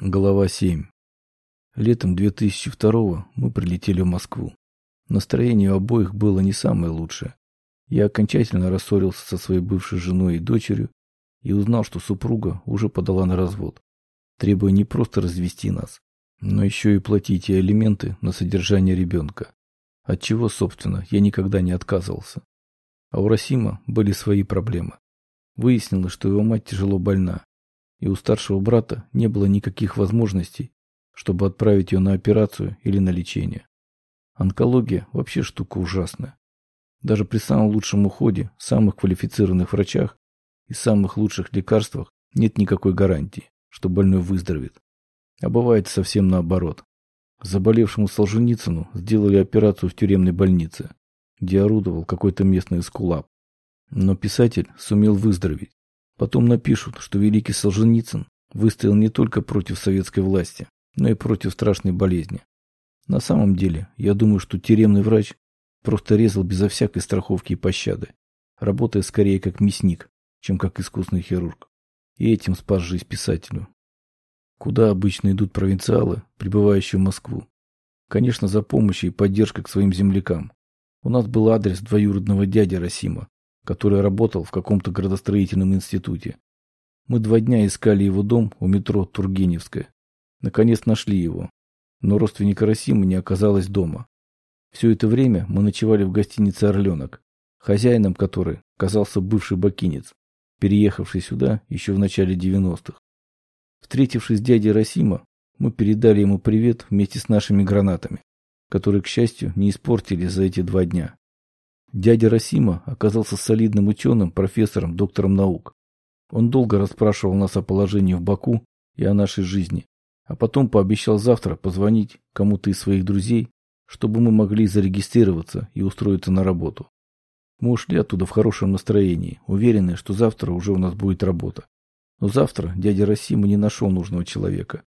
Глава 7. Летом 2002 мы прилетели в Москву. Настроение у обоих было не самое лучшее. Я окончательно рассорился со своей бывшей женой и дочерью и узнал, что супруга уже подала на развод, требуя не просто развести нас, но еще и платить ей алименты на содержание ребенка. От чего, собственно, я никогда не отказывался. А у Расима были свои проблемы. Выяснилось, что его мать тяжело больна, и у старшего брата не было никаких возможностей, чтобы отправить ее на операцию или на лечение. Онкология вообще штука ужасная. Даже при самом лучшем уходе, самых квалифицированных врачах и самых лучших лекарствах нет никакой гарантии, что больной выздоровеет. А бывает совсем наоборот. Заболевшему Солженицыну сделали операцию в тюремной больнице, где орудовал какой-то местный эскулап. Но писатель сумел выздороветь Потом напишут, что великий Солженицын выстоял не только против советской власти, но и против страшной болезни. На самом деле, я думаю, что тюремный врач просто резал безо всякой страховки и пощады, работая скорее как мясник, чем как искусный хирург. И этим спас жизнь писателю. Куда обычно идут провинциалы, прибывающие в Москву? Конечно, за помощью и поддержкой к своим землякам. У нас был адрес двоюродного дяди Расима, который работал в каком-то градостроительном институте. Мы два дня искали его дом у метро Тургеневская. Наконец нашли его. Но родственника Расима не оказалось дома. Все это время мы ночевали в гостинице «Орленок», хозяином которой оказался бывший бакинец, переехавший сюда еще в начале 90-х. Встретившись с дядей Расима, мы передали ему привет вместе с нашими гранатами, которые, к счастью, не испортили за эти два дня. Дядя Расима оказался солидным ученым, профессором, доктором наук. Он долго расспрашивал нас о положении в Баку и о нашей жизни, а потом пообещал завтра позвонить кому-то из своих друзей, чтобы мы могли зарегистрироваться и устроиться на работу. Мы ушли оттуда в хорошем настроении, уверенные, что завтра уже у нас будет работа. Но завтра дядя Расима не нашел нужного человека.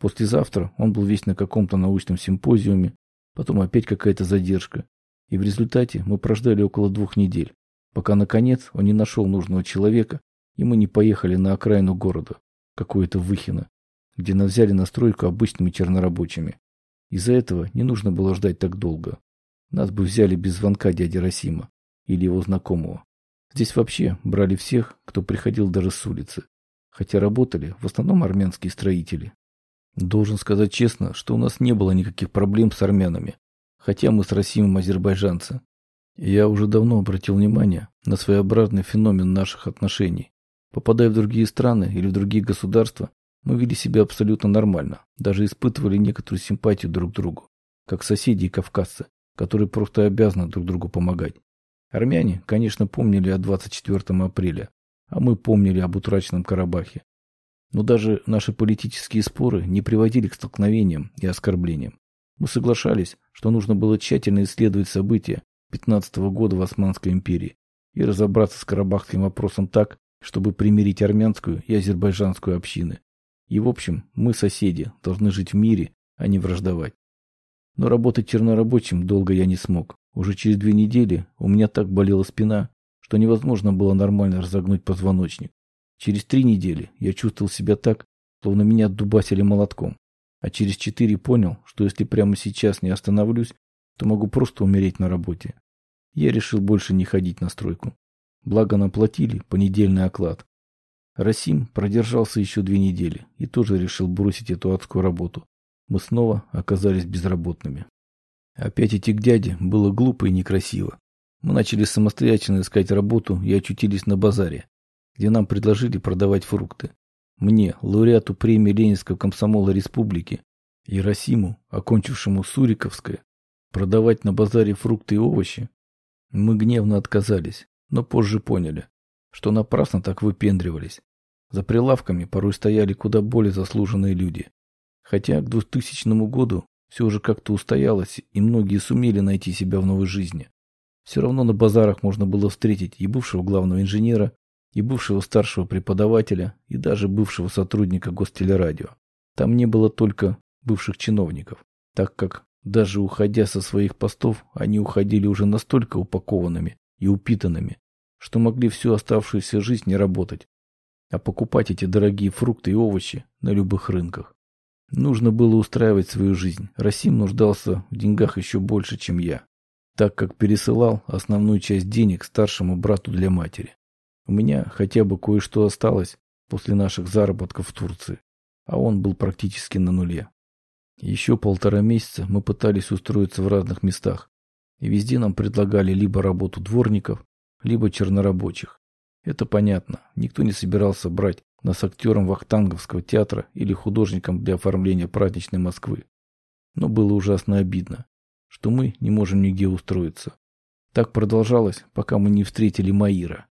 Послезавтра он был весь на каком-то научном симпозиуме, потом опять какая-то задержка, и в результате мы прождали около двух недель, пока, наконец, он не нашел нужного человека, и мы не поехали на окраину города, какое-то Выхино, где нас взяли на стройку обычными чернорабочими. Из-за этого не нужно было ждать так долго. Нас бы взяли без звонка дяди Расима или его знакомого. Здесь вообще брали всех, кто приходил даже с улицы, хотя работали в основном армянские строители. Должен сказать честно, что у нас не было никаких проблем с армянами, хотя мы с Расимом азербайджанцы. Я уже давно обратил внимание на своеобразный феномен наших отношений. Попадая в другие страны или в другие государства, мы вели себя абсолютно нормально, даже испытывали некоторую симпатию друг к другу, как соседи и кавказцы, которые просто обязаны друг другу помогать. Армяне, конечно, помнили о 24 апреля, а мы помнили об утраченном Карабахе. Но даже наши политические споры не приводили к столкновениям и оскорблениям. Мы соглашались, что нужно было тщательно исследовать события 15 -го года в Османской империи и разобраться с карабахским вопросом так, чтобы примирить армянскую и азербайджанскую общины. И в общем, мы, соседи, должны жить в мире, а не враждовать. Но работать чернорабочим долго я не смог. Уже через две недели у меня так болела спина, что невозможно было нормально разогнуть позвоночник. Через три недели я чувствовал себя так, словно меня дубасили молотком а через четыре понял, что если прямо сейчас не остановлюсь, то могу просто умереть на работе. Я решил больше не ходить на стройку. Благо нам платили понедельный оклад. Расим продержался еще две недели и тоже решил бросить эту адскую работу. Мы снова оказались безработными. Опять идти к дяде было глупо и некрасиво. Мы начали самостоятельно искать работу и очутились на базаре, где нам предложили продавать фрукты. Мне, лауреату премии Ленинского комсомола республики, и Расиму, окончившему Суриковское, продавать на базаре фрукты и овощи, мы гневно отказались, но позже поняли, что напрасно так выпендривались. За прилавками порой стояли куда более заслуженные люди. Хотя к 2000 году все же как-то устоялось, и многие сумели найти себя в новой жизни. Все равно на базарах можно было встретить и бывшего главного инженера, и бывшего старшего преподавателя, и даже бывшего сотрудника гостелерадио. Там не было только бывших чиновников, так как даже уходя со своих постов, они уходили уже настолько упакованными и упитанными, что могли всю оставшуюся жизнь не работать, а покупать эти дорогие фрукты и овощи на любых рынках. Нужно было устраивать свою жизнь. Расим нуждался в деньгах еще больше, чем я, так как пересылал основную часть денег старшему брату для матери. У меня хотя бы кое-что осталось после наших заработков в Турции, а он был практически на нуле. Еще полтора месяца мы пытались устроиться в разных местах, и везде нам предлагали либо работу дворников, либо чернорабочих. Это понятно, никто не собирался брать нас актером Вахтанговского театра или художником для оформления праздничной Москвы. Но было ужасно обидно, что мы не можем нигде устроиться. Так продолжалось, пока мы не встретили Маира.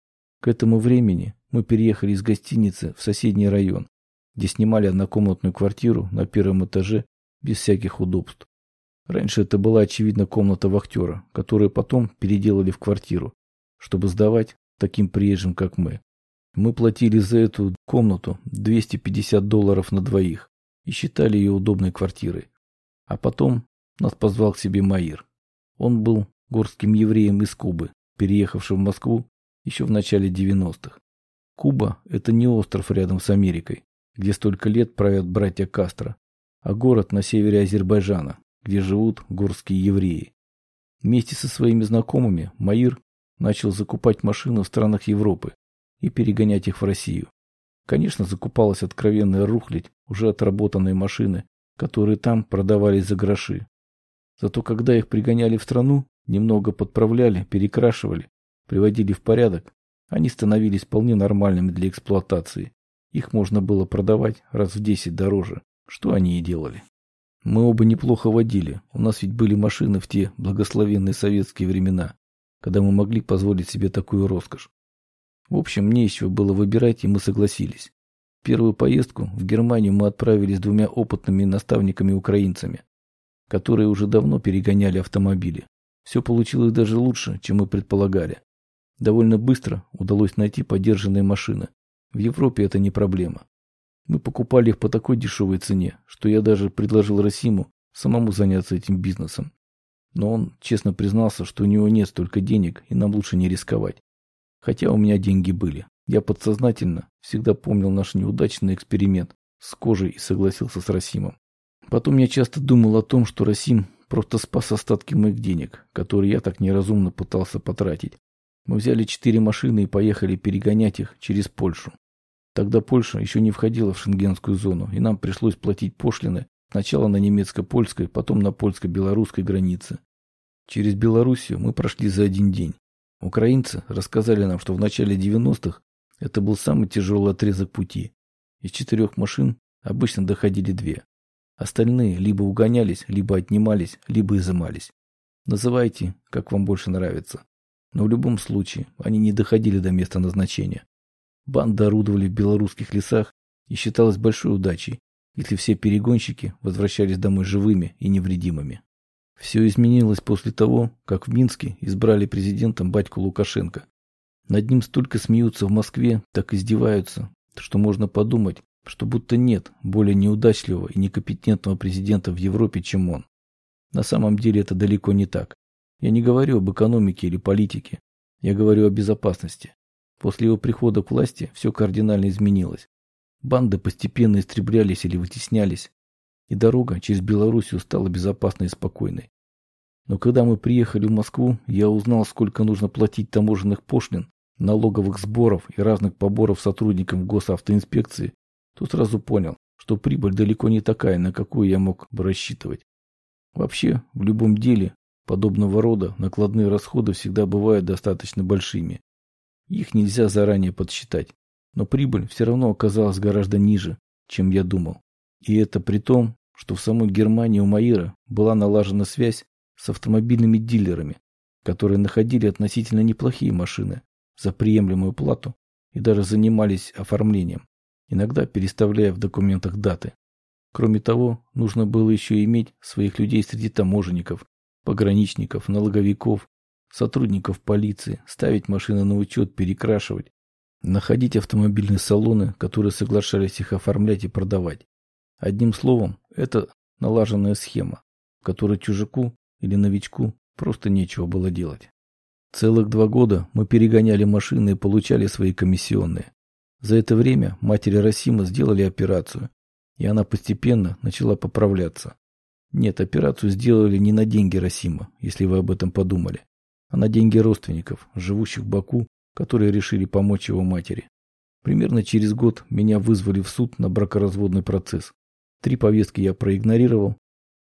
К этому времени мы переехали из гостиницы в соседний район, где снимали однокомнатную квартиру на первом этаже без всяких удобств. Раньше это была, очевидно, комната вахтера, которую потом переделали в квартиру, чтобы сдавать таким приезжим, как мы. Мы платили за эту комнату 250 долларов на двоих и считали ее удобной квартирой. А потом нас позвал к себе Маир. Он был горским евреем из Кубы, переехавшим в Москву еще в начале 90-х. Куба – это не остров рядом с Америкой, где столько лет правят братья Кастро, а город на севере Азербайджана, где живут горские евреи. Вместе со своими знакомыми Маир начал закупать машины в странах Европы и перегонять их в Россию. Конечно, закупалась откровенная рухлядь, уже отработанные машины, которые там продавались за гроши. Зато когда их пригоняли в страну, немного подправляли, перекрашивали, приводили в порядок, они становились вполне нормальными для эксплуатации. Их можно было продавать раз в десять дороже, что они и делали. Мы оба неплохо водили, у нас ведь были машины в те благословенные советские времена, когда мы могли позволить себе такую роскошь. В общем, мне еще было выбирать, и мы согласились. Первую поездку в Германию мы отправились с двумя опытными наставниками-украинцами, которые уже давно перегоняли автомобили. Все получилось даже лучше, чем мы предполагали. Довольно быстро удалось найти подержанные машины. В Европе это не проблема. Мы покупали их по такой дешевой цене, что я даже предложил Расиму самому заняться этим бизнесом. Но он честно признался, что у него нет столько денег, и нам лучше не рисковать. Хотя у меня деньги были. Я подсознательно всегда помнил наш неудачный эксперимент с кожей и согласился с Расимом. Потом я часто думал о том, что Расим просто спас остатки моих денег, которые я так неразумно пытался потратить. Мы взяли четыре машины и поехали перегонять их через Польшу. Тогда Польша еще не входила в шенгенскую зону, и нам пришлось платить пошлины сначала на немецко-польской, потом на польско-белорусской границе. Через Белоруссию мы прошли за один день. Украинцы рассказали нам, что в начале 90-х это был самый тяжелый отрезок пути. Из четырех машин обычно доходили две. Остальные либо угонялись, либо отнимались, либо изымались. Называйте, как вам больше нравится. Но в любом случае они не доходили до места назначения. Банды орудовали в белорусских лесах и считалось большой удачей, если все перегонщики возвращались домой живыми и невредимыми. Все изменилось после того, как в Минске избрали президентом батьку Лукашенко. Над ним столько смеются в Москве, так издеваются, что можно подумать, что будто нет более неудачливого и некомпетентного президента в Европе, чем он. На самом деле это далеко не так. Я не говорю об экономике или политике, я говорю о безопасности. После его прихода к власти все кардинально изменилось. Банды постепенно истреблялись или вытеснялись, и дорога через Белоруссию стала безопасной и спокойной. Но когда мы приехали в Москву, я узнал, сколько нужно платить таможенных пошлин, налоговых сборов и разных поборов сотрудникам госавтоинспекции, то сразу понял, что прибыль далеко не такая, на какую я мог бы рассчитывать. Вообще, в любом деле, подобного рода накладные расходы всегда бывают достаточно большими. Их нельзя заранее подсчитать, но прибыль все равно оказалась гораздо ниже, чем я думал. И это при том, что в самой Германии у Маира была налажена связь с автомобильными дилерами, которые находили относительно неплохие машины за приемлемую плату и даже занимались оформлением, иногда переставляя в документах даты. Кроме того, нужно было еще иметь своих людей среди таможенников, пограничников, налоговиков, сотрудников полиции, ставить машины на учет, перекрашивать, находить автомобильные салоны, которые соглашались их оформлять и продавать. Одним словом, это налаженная схема, в которой чужаку или новичку просто нечего было делать. Целых два года мы перегоняли машины и получали свои комиссионные. За это время матери Расима сделали операцию, и она постепенно начала поправляться. Нет, операцию сделали не на деньги Расима, если вы об этом подумали, а на деньги родственников, живущих в Баку, которые решили помочь его матери. Примерно через год меня вызвали в суд на бракоразводный процесс. Три повестки я проигнорировал,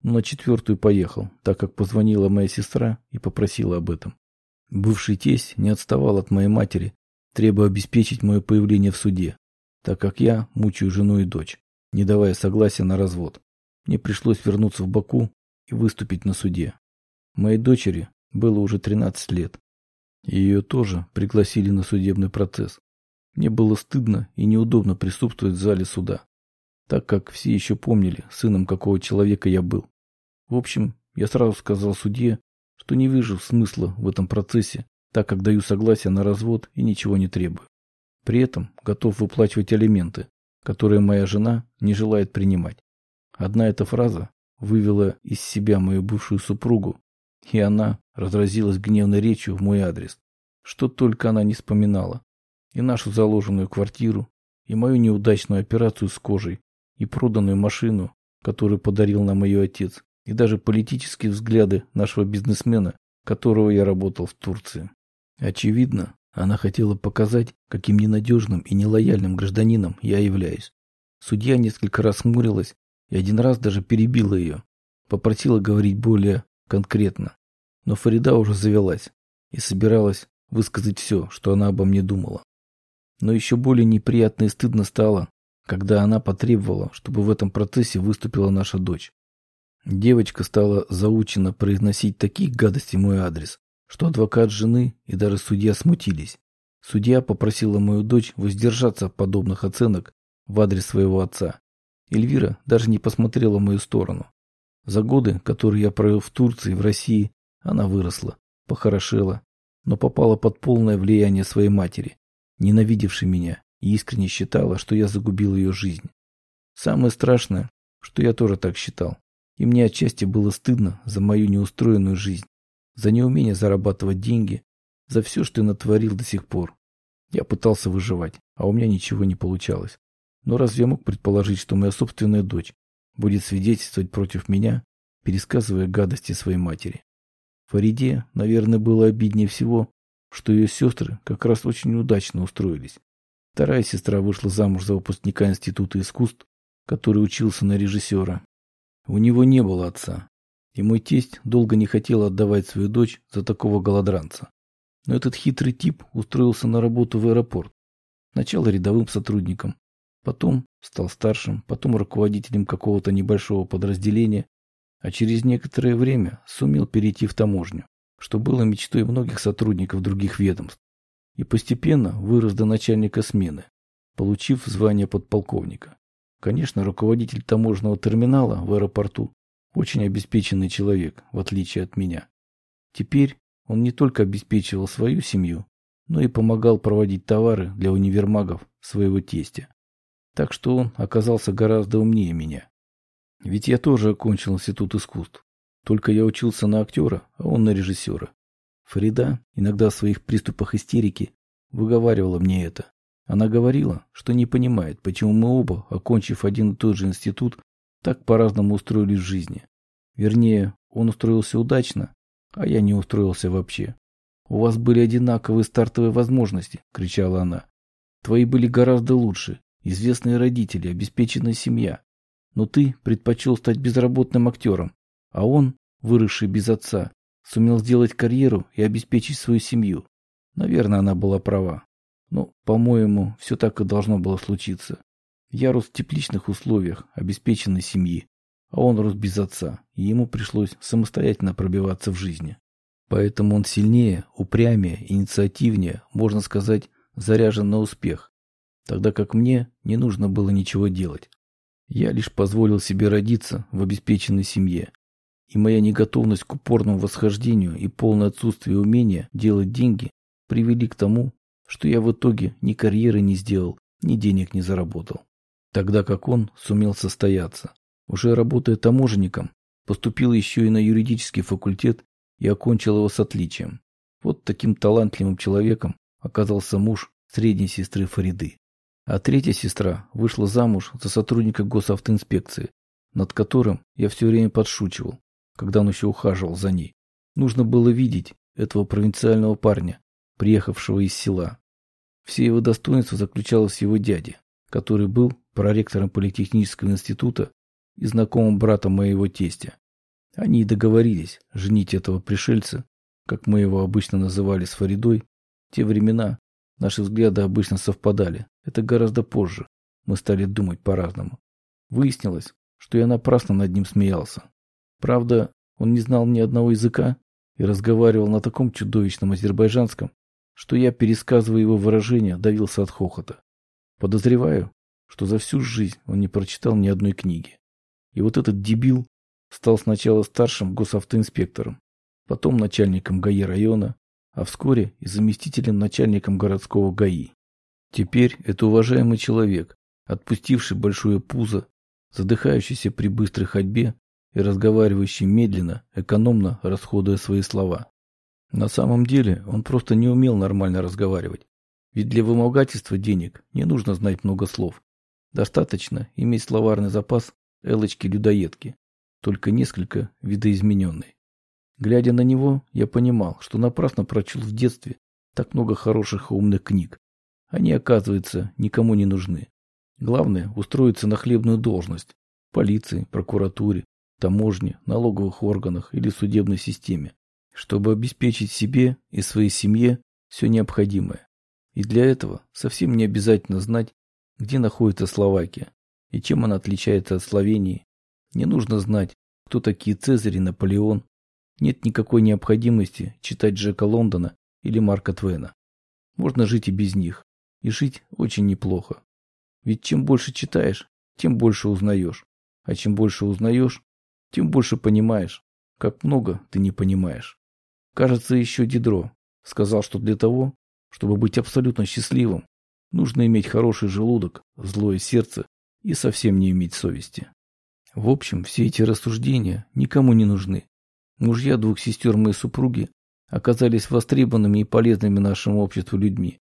но на четвертую поехал, так как позвонила моя сестра и попросила об этом. Бывший тесть не отставал от моей матери, требуя обеспечить мое появление в суде, так как я мучаю жену и дочь, не давая согласия на развод. Мне пришлось вернуться в Баку и выступить на суде. Моей дочери было уже 13 лет. Ее тоже пригласили на судебный процесс. Мне было стыдно и неудобно присутствовать в зале суда, так как все еще помнили, сыном какого человека я был. В общем, я сразу сказал судье, что не вижу смысла в этом процессе, так как даю согласие на развод и ничего не требую. При этом готов выплачивать алименты, которые моя жена не желает принимать. Одна эта фраза вывела из себя мою бывшую супругу, и она разразилась гневной речью в мой адрес, что только она не вспоминала. И нашу заложенную квартиру, и мою неудачную операцию с кожей, и проданную машину, которую подарил нам ее отец, и даже политические взгляды нашего бизнесмена, которого я работал в Турции. Очевидно, она хотела показать, каким ненадежным и нелояльным гражданином я являюсь. Судья несколько раз хмурилась и один раз даже перебила ее, попросила говорить более конкретно. Но Фарида уже завелась и собиралась высказать все, что она обо мне думала. Но еще более неприятно и стыдно стало, когда она потребовала, чтобы в этом процессе выступила наша дочь. Девочка стала заучено произносить такие гадости мой адрес, что адвокат жены и даже судья смутились. Судья попросила мою дочь воздержаться от подобных оценок в адрес своего отца. Эльвира даже не посмотрела в мою сторону. За годы, которые я провел в Турции и в России, она выросла, похорошела, но попала под полное влияние своей матери, ненавидевшей меня и искренне считала, что я загубил ее жизнь. Самое страшное, что я тоже так считал, и мне отчасти было стыдно за мою неустроенную жизнь, за неумение зарабатывать деньги, за все, что я натворил до сих пор. Я пытался выживать, а у меня ничего не получалось. Но разве я мог предположить, что моя собственная дочь будет свидетельствовать против меня, пересказывая гадости своей матери? Фариде, наверное, было обиднее всего, что ее сестры как раз очень удачно устроились. Вторая сестра вышла замуж за выпускника Института искусств, который учился на режиссера. У него не было отца, и мой тесть долго не хотел отдавать свою дочь за такого голодранца. Но этот хитрый тип устроился на работу в аэропорт. Сначала рядовым сотрудником, потом стал старшим, потом руководителем какого-то небольшого подразделения, а через некоторое время сумел перейти в таможню, что было мечтой многих сотрудников других ведомств и постепенно вырос до начальника смены, получив звание подполковника. Конечно, руководитель таможенного терминала в аэропорту очень обеспеченный человек, в отличие от меня. Теперь он не только обеспечивал свою семью, но и помогал проводить товары для универмагов своего тестя. Так что он оказался гораздо умнее меня. Ведь я тоже окончил институт искусств. Только я учился на актера, а он на режиссера. Фарида иногда в своих приступах истерики выговаривала мне это. Она говорила, что не понимает, почему мы оба, окончив один и тот же институт, так по-разному устроились в жизни. Вернее, он устроился удачно, а я не устроился вообще. «У вас были одинаковые стартовые возможности», — кричала она. «Твои были гораздо лучше, известные родители, обеспеченная семья. Но ты предпочел стать безработным актером, а он, выросший без отца, сумел сделать карьеру и обеспечить свою семью. Наверное, она была права. Но, по-моему, все так и должно было случиться. Я рос в тепличных условиях, обеспеченной семьи, а он рос без отца, и ему пришлось самостоятельно пробиваться в жизни. Поэтому он сильнее, упрямее, инициативнее, можно сказать, заряжен на успех, тогда как мне не нужно было ничего делать. Я лишь позволил себе родиться в обеспеченной семье, и моя неготовность к упорному восхождению и полное отсутствие умения делать деньги привели к тому, что я в итоге ни карьеры не сделал, ни денег не заработал. Тогда как он сумел состояться. Уже работая таможенником, поступил еще и на юридический факультет и окончил его с отличием. Вот таким талантливым человеком оказался муж средней сестры Фариды. А третья сестра вышла замуж за сотрудника госавтоинспекции, над которым я все время подшучивал, когда он еще ухаживал за ней. Нужно было видеть этого провинциального парня, приехавшего из села. Все его достоинство заключалось в его дяде, который был проректором политехнического института и знакомым братом моего тестя. Они и договорились женить этого пришельца, как мы его обычно называли с Фаридой. В те времена наши взгляды обычно совпадали. Это гораздо позже. Мы стали думать по-разному. Выяснилось, что я напрасно над ним смеялся. Правда, он не знал ни одного языка и разговаривал на таком чудовищном азербайджанском, что я, пересказывая его выражения, давился от хохота. Подозреваю, что за всю жизнь он не прочитал ни одной книги. И вот этот дебил стал сначала старшим госавтоинспектором, потом начальником ГАИ района, а вскоре и заместителем начальником городского ГАИ. Теперь это уважаемый человек, отпустивший большое пузо, задыхающийся при быстрой ходьбе и разговаривающий медленно, экономно расходуя свои слова. На самом деле он просто не умел нормально разговаривать. Ведь для вымогательства денег не нужно знать много слов. Достаточно иметь словарный запас Элочки-людоедки, только несколько видоизмененный. Глядя на него, я понимал, что напрасно прочел в детстве так много хороших и умных книг. Они, оказывается, никому не нужны. Главное – устроиться на хлебную должность – полиции, прокуратуре, таможне, налоговых органах или судебной системе, чтобы обеспечить себе и своей семье все необходимое. И для этого совсем не обязательно знать, где находится Словакия и чем она отличается от Словении. Не нужно знать, кто такие Цезарь и Наполеон. Нет никакой необходимости читать Джека Лондона или Марка Твена. Можно жить и без них. И жить очень неплохо. Ведь чем больше читаешь, тем больше узнаешь. А чем больше узнаешь, тем больше понимаешь, как много ты не понимаешь. Кажется, еще Дидро сказал, что для того, чтобы быть абсолютно счастливым, нужно иметь хороший желудок, злое сердце и совсем не иметь совести. В общем, все эти рассуждения никому не нужны. Мужья двух сестер моей супруги оказались востребованными и полезными нашему обществу людьми,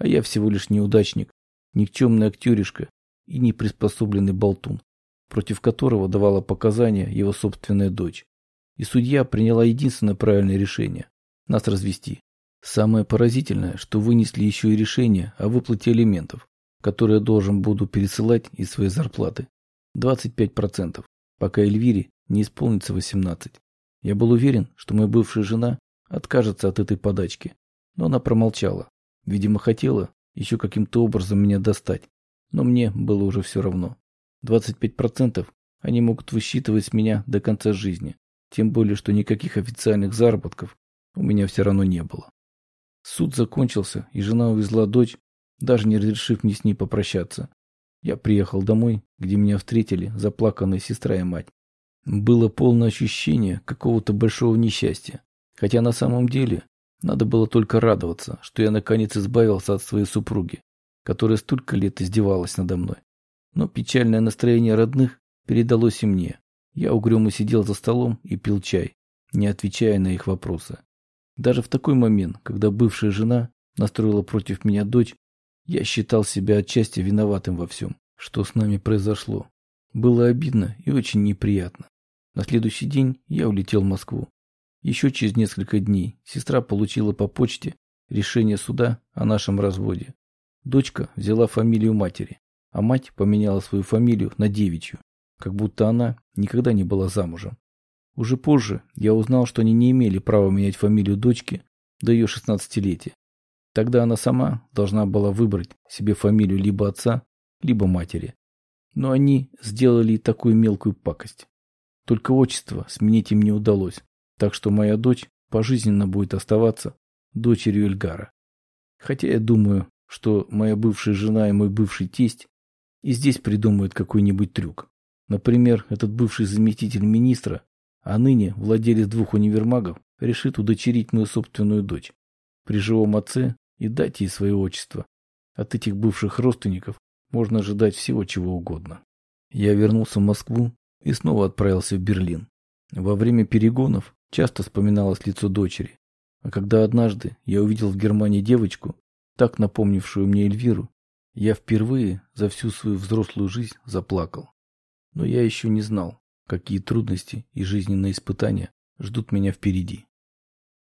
а я всего лишь неудачник, никчемный актеришка и неприспособленный болтун, против которого давала показания его собственная дочь. И судья приняла единственное правильное решение – нас развести. Самое поразительное, что вынесли еще и решение о выплате элементов, которые я должен буду пересылать из своей зарплаты. 25%, пока Эльвире не исполнится 18. Я был уверен, что моя бывшая жена откажется от этой подачки, но она промолчала. Видимо, хотела еще каким-то образом меня достать, но мне было уже все равно. 25% они могут высчитывать с меня до конца жизни, тем более, что никаких официальных заработков у меня все равно не было. Суд закончился, и жена увезла дочь, даже не разрешив мне с ней попрощаться. Я приехал домой, где меня встретили заплаканная сестра и мать. Было полное ощущение какого-то большого несчастья. Хотя на самом деле надо было только радоваться, что я наконец избавился от своей супруги, которая столько лет издевалась надо мной. Но печальное настроение родных передалось и мне. Я угрюмо сидел за столом и пил чай, не отвечая на их вопросы. Даже в такой момент, когда бывшая жена настроила против меня дочь, я считал себя отчасти виноватым во всем, что с нами произошло. Было обидно и очень неприятно. На следующий день я улетел в Москву. Еще через несколько дней сестра получила по почте решение суда о нашем разводе. Дочка взяла фамилию матери, а мать поменяла свою фамилию на девичью, как будто она никогда не была замужем. Уже позже я узнал, что они не имели права менять фамилию дочки до ее шестнадцатилетия. Тогда она сама должна была выбрать себе фамилию либо отца, либо матери. Но они сделали такую мелкую пакость. Только отчество сменить им не удалось, так что моя дочь пожизненно будет оставаться дочерью Эльгара. Хотя я думаю, что моя бывшая жена и мой бывший тесть и здесь придумают какой-нибудь трюк. Например, этот бывший заместитель министра, а ныне владелец двух универмагов, решит удочерить мою собственную дочь. При живом отце и дать ей свое отчество. От этих бывших родственников можно ожидать всего чего угодно. Я вернулся в Москву и снова отправился в Берлин. Во время перегонов часто вспоминалось лицо дочери. А когда однажды я увидел в Германии девочку, так напомнившую мне Эльвиру, Я впервые за всю свою взрослую жизнь заплакал. Но я еще не знал, какие трудности и жизненные испытания ждут меня впереди.